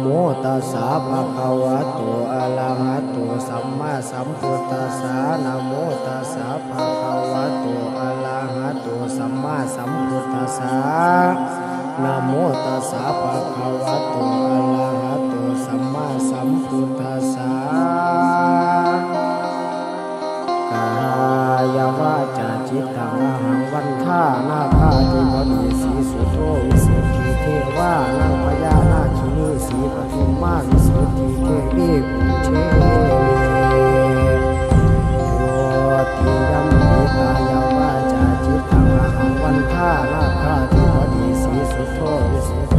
โมตัสสะภะคะวะโตอะระหะโตสัมมาสัมพุทธัสสะนะโมตัสสะภะคะวะโต มมาวิสุทธิเทวีภูเชโยติยัมปิกายวาจาจิตตังอหังวันท่านาคาธิบดีสีสุโธวิสุท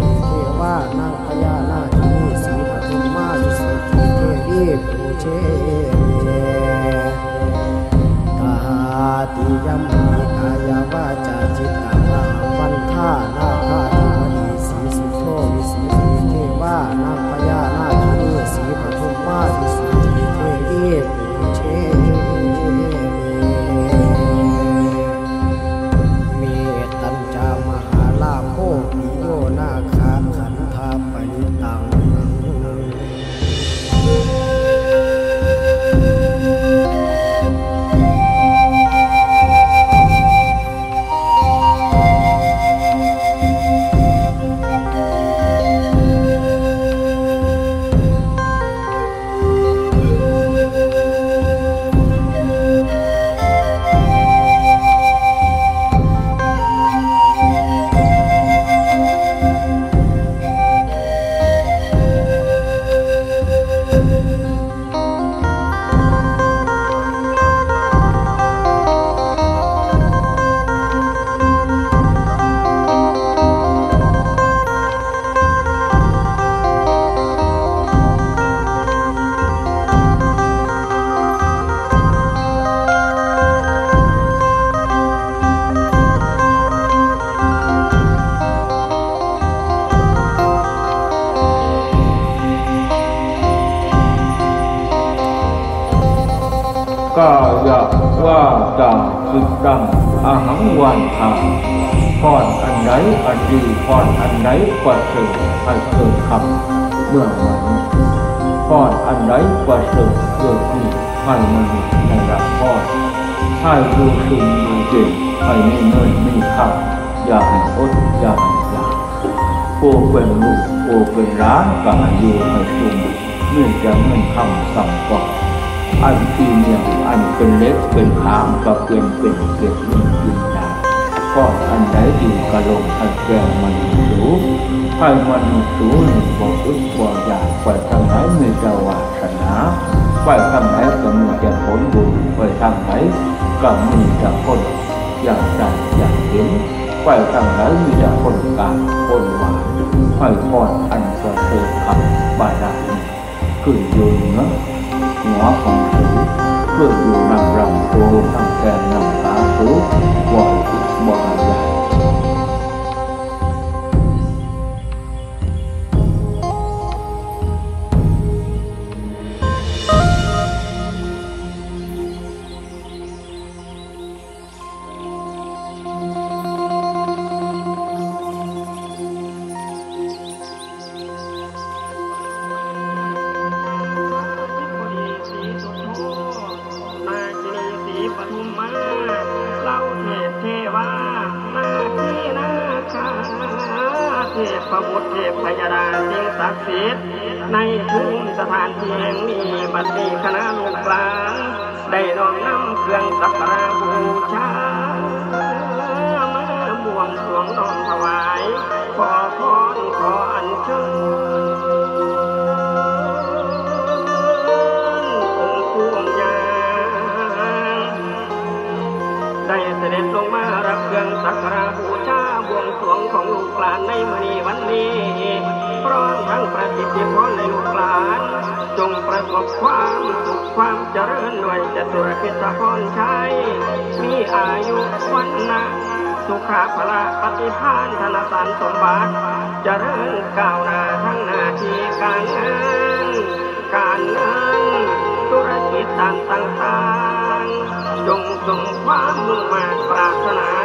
ว่าจาจิตตังอาหังวันทางพรอ,อันไหนอันดีพรอ,อันไหนประเสริฐให้เกิดคำเมื่อมันพรอ,อันไหนประเสริฐเกิดขึ้นให้มันในรับพรให้ดูซึมดูเด่นให้มีเงินมีคำอย่าให้อดอย่าให้อยากโปเป็นลูกโปเป็นร้านก็ให้อยู่ให้ซุ่มเนื่อจากเงินคำสั่งก่อน อันที่เนี่ยอันเป็นเล็กเป็นขามก็เป็นเป็นเกิดมีกินได้ก็อันใดดีกระลงอันแก้วมันสูให้มันสูหนึ่งบ่อึดบ่อยากไปทางไหนมีแต่วาสนาไปทางไหนก็มีแต่ผลบุญไปทางไหนก็มีแต่คนอยากได้อยากเห็นไปทางไหนมีแต่คนกลางคนหวานให้พรอันประเสริฐคำบาดาลขึ้นอยู่เนือ หัวของสูเพื่ออยู่นำรำตัวทางแกนน เทพประบุขเทพพยาดาสิ่งศักดิ์สิทธิ์ในภูมิสถานที่แห่งนี้บัดนี้คณะลูกหลานได้น้อมนำเครื่องสักการะบูชามาบวงสรวงน้อมถวาย ขอพรขออัญเชิญ ทั้งประสิทธิพรในลูกหลานจงประสบความสุขความเจริญด้วยจตุรพิธพรชัยมีอายุวันนะสุขภละปฏิภาณธนสารสมบัติเจริญก้าวหน้าทั้งหน้าที่การงานการเงินธุรกิจต่างต่างๆจงส่งความมุ่งมั่นปรารถนา